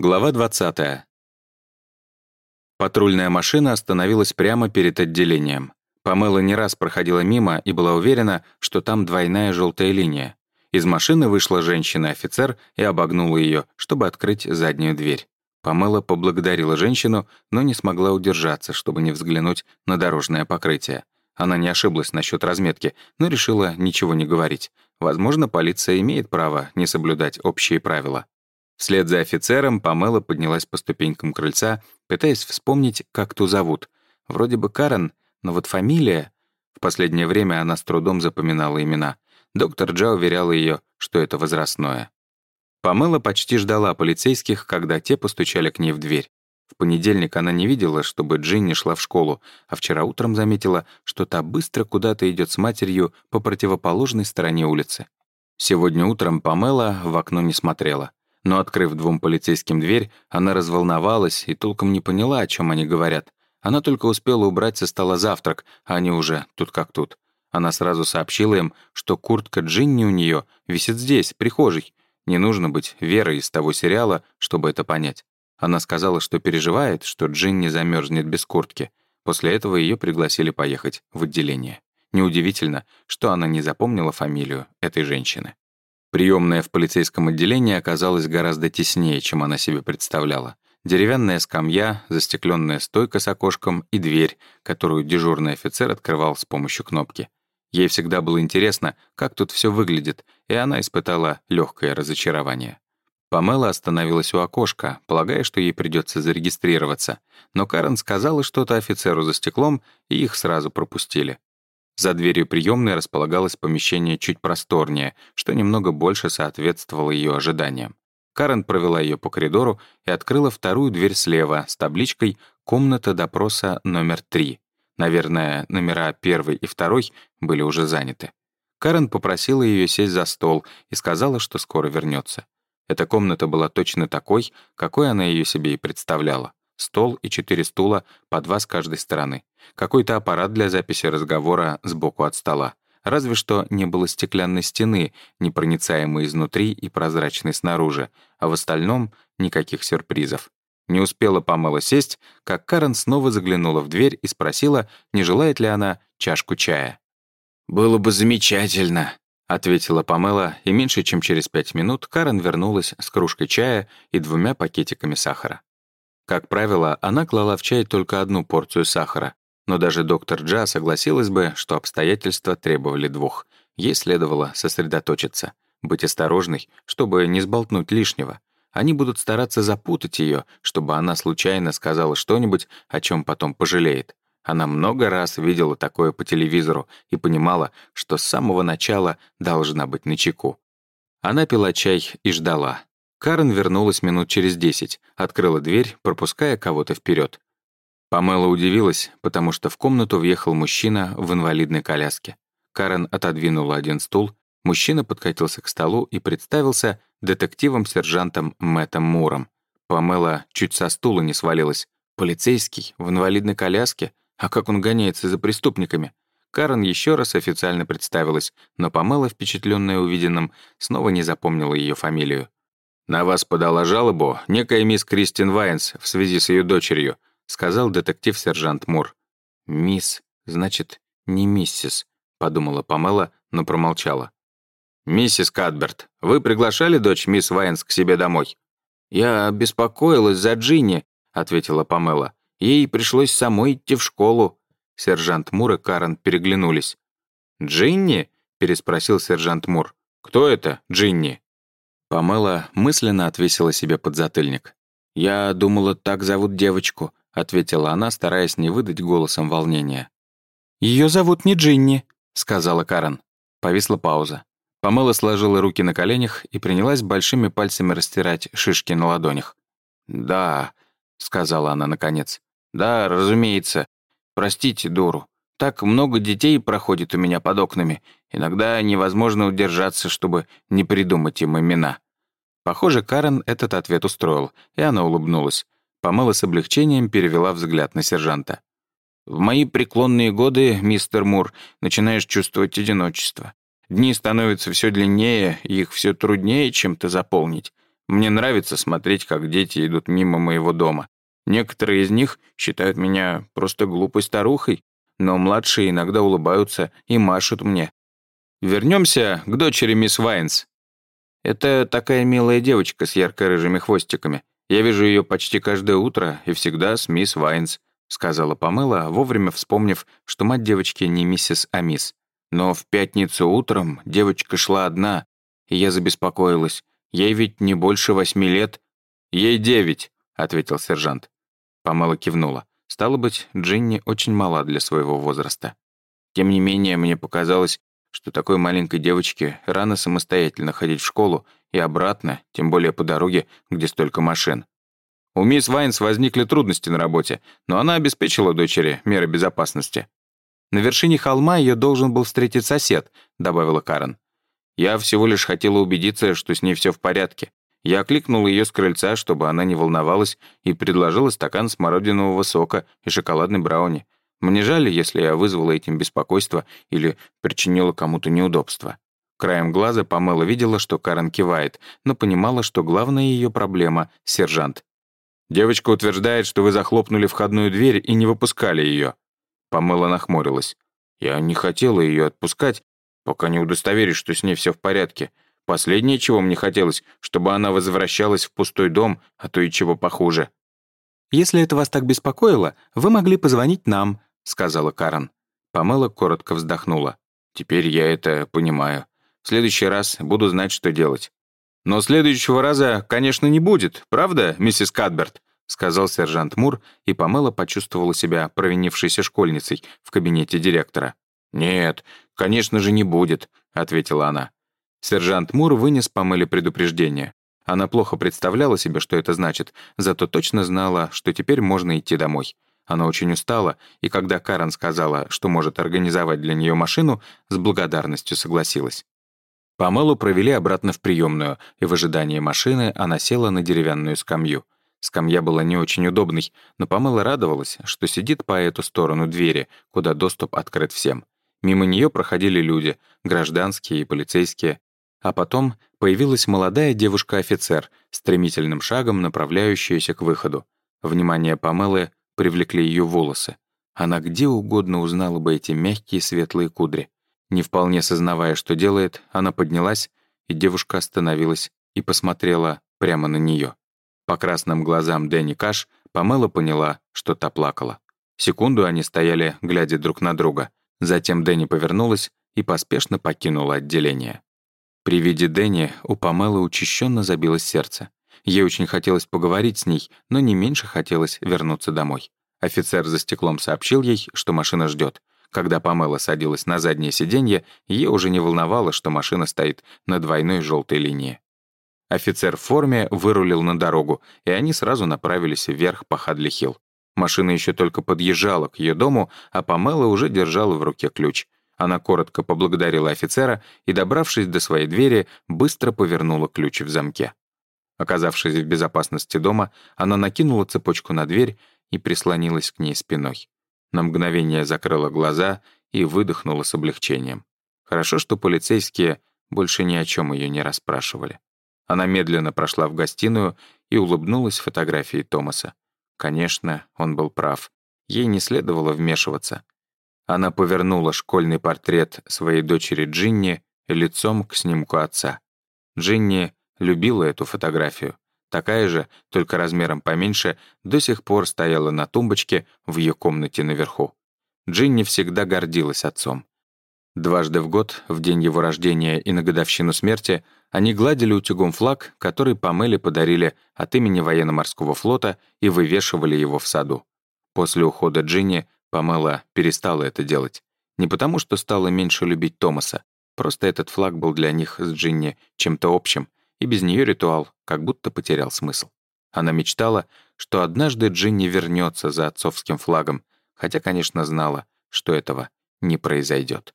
Глава 20. Патрульная машина остановилась прямо перед отделением. Памела не раз проходила мимо и была уверена, что там двойная желтая линия. Из машины вышла женщина-офицер и обогнула ее, чтобы открыть заднюю дверь. Памела поблагодарила женщину, но не смогла удержаться, чтобы не взглянуть на дорожное покрытие. Она не ошиблась насчет разметки, но решила ничего не говорить. Возможно, полиция имеет право не соблюдать общие правила. Вслед за офицером Памела поднялась по ступенькам крыльца, пытаясь вспомнить, как ту зовут. Вроде бы Карен, но вот фамилия... В последнее время она с трудом запоминала имена. Доктор Джа уверяла ее, что это возрастное. Памела почти ждала полицейских, когда те постучали к ней в дверь. В понедельник она не видела, чтобы Джинни шла в школу, а вчера утром заметила, что та быстро куда-то идет с матерью по противоположной стороне улицы. Сегодня утром Памела в окно не смотрела. Но, открыв двум полицейским дверь, она разволновалась и толком не поняла, о чем они говорят. Она только успела убрать со стола завтрак, а они уже тут как тут. Она сразу сообщила им, что куртка Джинни у нее висит здесь, прихожей. Не нужно быть Верой из того сериала, чтобы это понять. Она сказала, что переживает, что Джинни замерзнет без куртки. После этого ее пригласили поехать в отделение. Неудивительно, что она не запомнила фамилию этой женщины. Приемная в полицейском отделении оказалась гораздо теснее, чем она себе представляла. Деревянная скамья, застекленная стойка с окошком и дверь, которую дежурный офицер открывал с помощью кнопки. Ей всегда было интересно, как тут все выглядит, и она испытала легкое разочарование. Памела остановилась у окошка, полагая, что ей придется зарегистрироваться, но Карен сказала что-то офицеру за стеклом, и их сразу пропустили. За дверью приемной располагалось помещение чуть просторнее, что немного больше соответствовало ее ожиданиям. Карен провела ее по коридору и открыла вторую дверь слева с табличкой «Комната допроса номер 3». Наверное, номера первый и второй были уже заняты. Карен попросила ее сесть за стол и сказала, что скоро вернется. Эта комната была точно такой, какой она ее себе и представляла стол и четыре стула, по два с каждой стороны. Какой-то аппарат для записи разговора сбоку от стола. Разве что не было стеклянной стены, непроницаемой изнутри и прозрачной снаружи, а в остальном никаких сюрпризов. Не успела Памела сесть, как Карен снова заглянула в дверь и спросила, не желает ли она чашку чая. «Было бы замечательно», — ответила Памела, и меньше чем через пять минут Карен вернулась с кружкой чая и двумя пакетиками сахара. Как правило, она клала в чай только одну порцию сахара, но даже доктор Джа согласилась бы, что обстоятельства требовали двух. Ей следовало сосредоточиться, быть осторожной, чтобы не сболтнуть лишнего. Они будут стараться запутать ее, чтобы она случайно сказала что-нибудь, о чем потом пожалеет. Она много раз видела такое по телевизору и понимала, что с самого начала должна быть начеку. Она пила чай и ждала. Карен вернулась минут через десять, открыла дверь, пропуская кого-то вперед. Памела удивилась, потому что в комнату въехал мужчина в инвалидной коляске. Карен отодвинула один стул, мужчина подкатился к столу и представился детективом-сержантом Мэттом Муром. Памела чуть со стула не свалилась. Полицейский, в инвалидной коляске? А как он гоняется за преступниками? Карен еще раз официально представилась, но Памела, впечатленная увиденным, снова не запомнила ее фамилию. «На вас подала жалобу некая мисс Кристин Вайнс в связи с ее дочерью», сказал детектив-сержант Мур. «Мисс, значит, не миссис», — подумала Памела, но промолчала. «Миссис Кадберт, вы приглашали дочь мисс Вайнс к себе домой?» «Я беспокоилась за Джинни», — ответила Памела. «Ей пришлось самой идти в школу». Сержант Мур и Карен переглянулись. «Джинни?» — переспросил сержант Мур. «Кто это, Джинни?» Памела мысленно отвесила себе подзатыльник. «Я думала, так зовут девочку», — ответила она, стараясь не выдать голосом волнения. «Ее зовут не Джинни», — сказала Карен. Повисла пауза. Памела сложила руки на коленях и принялась большими пальцами растирать шишки на ладонях. «Да», — сказала она наконец. «Да, разумеется. Простите, дуру. Так много детей проходит у меня под окнами. Иногда невозможно удержаться, чтобы не придумать им имена». Похоже, Карен этот ответ устроил, и она улыбнулась. Помыла с облегчением, перевела взгляд на сержанта. «В мои преклонные годы, мистер Мур, начинаешь чувствовать одиночество. Дни становятся все длиннее, их все труднее чем-то заполнить. Мне нравится смотреть, как дети идут мимо моего дома. Некоторые из них считают меня просто глупой старухой, но младшие иногда улыбаются и машут мне. Вернемся к дочери мисс Вайнс. Это такая милая девочка с ярко-рыжими хвостиками. Я вижу ее почти каждое утро и всегда с мисс Вайнс», сказала Памела, вовремя вспомнив, что мать девочки не миссис, а мисс. Но в пятницу утром девочка шла одна, и я забеспокоилась. Ей ведь не больше восьми лет. «Ей девять», — ответил сержант. Памела кивнула. Стало быть, Джинни очень мала для своего возраста. Тем не менее, мне показалось, что такой маленькой девочке рано самостоятельно ходить в школу и обратно, тем более по дороге, где столько машин. У мисс Вайнс возникли трудности на работе, но она обеспечила дочери меры безопасности. «На вершине холма ее должен был встретить сосед», — добавила Карен. «Я всего лишь хотела убедиться, что с ней все в порядке. Я окликнул ее с крыльца, чтобы она не волновалась, и предложила стакан смородинового сока и шоколадный брауни. Мне жаль, если я вызвала этим беспокойство или причинила кому-то неудобство». Краем глаза Памела видела, что Карен кивает, но понимала, что главная ее проблема — сержант. «Девочка утверждает, что вы захлопнули входную дверь и не выпускали ее», Памела нахмурилась. «Я не хотела ее отпускать, пока не удостоверюсь, что с ней все в порядке. Последнее, чего мне хотелось, чтобы она возвращалась в пустой дом, а то и чего похуже». «Если это вас так беспокоило, вы могли позвонить нам», — сказала Карен. Памела коротко вздохнула. «Теперь я это понимаю. В следующий раз буду знать, что делать». «Но следующего раза, конечно, не будет, правда, миссис Кадберт?» сказал сержант Мур, и Памела почувствовала себя провинившейся школьницей в кабинете директора. «Нет, конечно же, не будет», — ответила она. Сержант Мур вынес Памеле предупреждение. Она плохо представляла себе, что это значит, зато точно знала, что теперь можно идти домой. Она очень устала, и когда Карен сказала, что может организовать для нее машину, с благодарностью согласилась. Памелу провели обратно в приемную, и в ожидании машины она села на деревянную скамью. Скамья была не очень удобной, но Памела радовалась, что сидит по эту сторону двери, куда доступ открыт всем. Мимо нее проходили люди, гражданские и полицейские. А потом появилась молодая девушка-офицер, стремительным шагом направляющаяся к выходу. Внимание Памелы привлекли ее волосы. Она где угодно узнала бы эти мягкие светлые кудри. Не вполне сознавая, что делает, она поднялась, и девушка остановилась и посмотрела прямо на нее. По красным глазам Дэнни Каш Памела поняла, что та плакала. Секунду они стояли, глядя друг на друга. Затем Дэнни повернулась и поспешно покинула отделение. При виде Дэнни у Памелы учащенно забилось сердце. Ей очень хотелось поговорить с ней, но не меньше хотелось вернуться домой. Офицер за стеклом сообщил ей, что машина ждет. Когда Памела садилась на заднее сиденье, ей уже не волновало, что машина стоит на двойной желтой линии. Офицер в форме вырулил на дорогу, и они сразу направились вверх по Хадли-Хилл. Машина еще только подъезжала к ее дому, а Памела уже держала в руке ключ. Она коротко поблагодарила офицера и, добравшись до своей двери, быстро повернула ключ в замке. Оказавшись в безопасности дома, она накинула цепочку на дверь и прислонилась к ней спиной. На мгновение закрыла глаза и выдохнула с облегчением. Хорошо, что полицейские больше ни о чем ее не расспрашивали. Она медленно прошла в гостиную и улыбнулась фотографии Томаса. Конечно, он был прав. Ей не следовало вмешиваться. Она повернула школьный портрет своей дочери Джинни лицом к снимку отца. Джинни любила эту фотографию. Такая же, только размером поменьше, до сих пор стояла на тумбочке в ее комнате наверху. Джинни всегда гордилась отцом. Дважды в год, в день его рождения и на годовщину смерти, они гладили утюгом флаг, который Памеле подарили от имени военно-морского флота и вывешивали его в саду. После ухода Джинни Памела перестала это делать. Не потому, что стала меньше любить Томаса, просто этот флаг был для них с Джинни чем-то общим, и без нее ритуал как будто потерял смысл. Она мечтала, что однажды Джинни вернется за отцовским флагом, хотя, конечно, знала, что этого не произойдет.